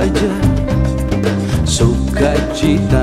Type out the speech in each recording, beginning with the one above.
aja suka cita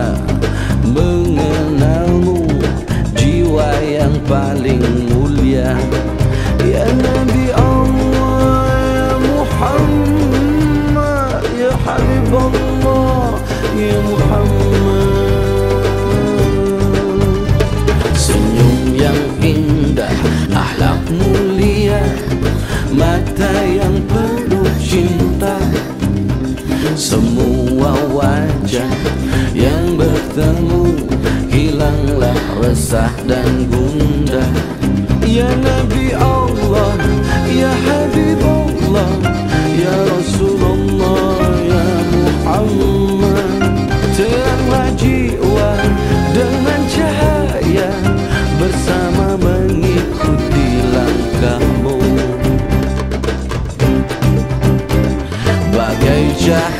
wajah yang bertemu Hilanglah resah dan gundah. Ya Nabi Allah Ya Habib Allah Ya Rasulullah Ya Muhammad. Teranglah jiwa dengan cahaya Bersama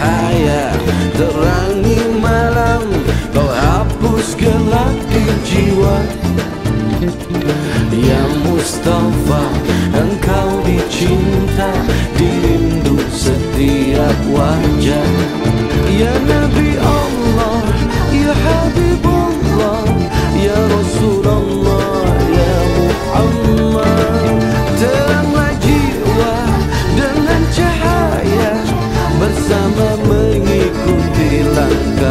cahaya terangi malam. Kau hapus gelap di jiwa. Ya Mustafa engkau dicinta Dirindu setiap wajah. Ya Nabi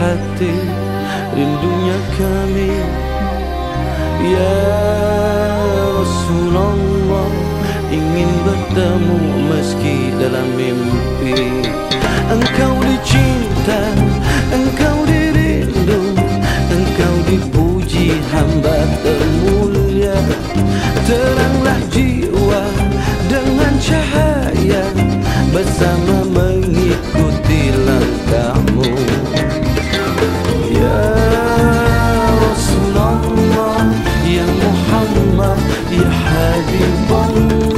hati Rindunya kami. Ya Rasulullah Ingin bertemu meski dalam mimpi. Engkau dicinta Engkau dirindu Engkau dipuji hamba termulia. Teranglah jiwa dengan cahaya Bersama one.